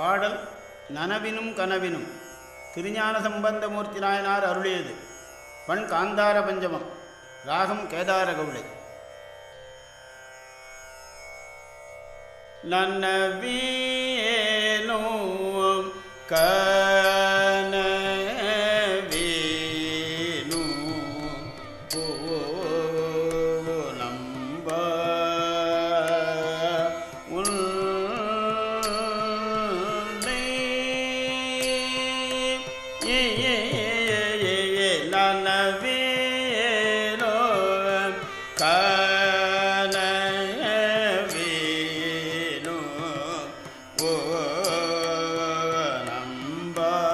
பாடல் நனவினும் கனவினும். திருஞான சம்பந்தமூர்த்தி நாயனார் அருளியது. பண் காந்தார பஞ்சமம். ராகம் கேதார கவுளை. நன்னவீனோ க Bye.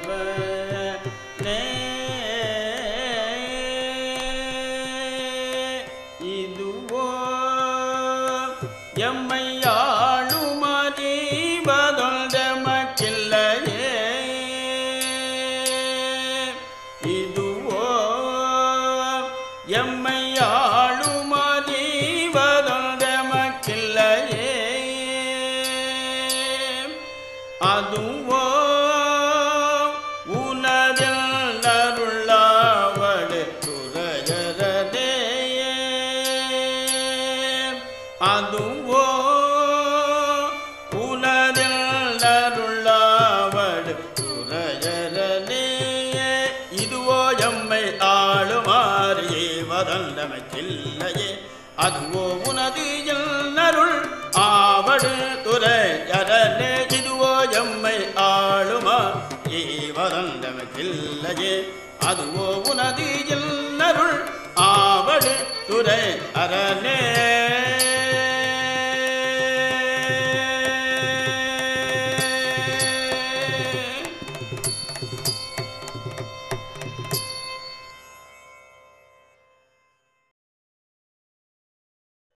கையவனே. இதுவோ எம்மை அதுவோ உனதில் அருளாவடு துறையரதே அதுவோ உனதில் அருளாவடு துறையரதே இதுவோ எம்மை ஆளுமாறியே வதந்தமைக்கில்லையே அதுவோ உனது எல்லருள் ஆவடு இல்லையே அதுவோ உனது எல்லருள் ஆவடு துறை அரணே.